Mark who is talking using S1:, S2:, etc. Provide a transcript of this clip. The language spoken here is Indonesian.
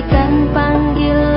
S1: bagaikan panggil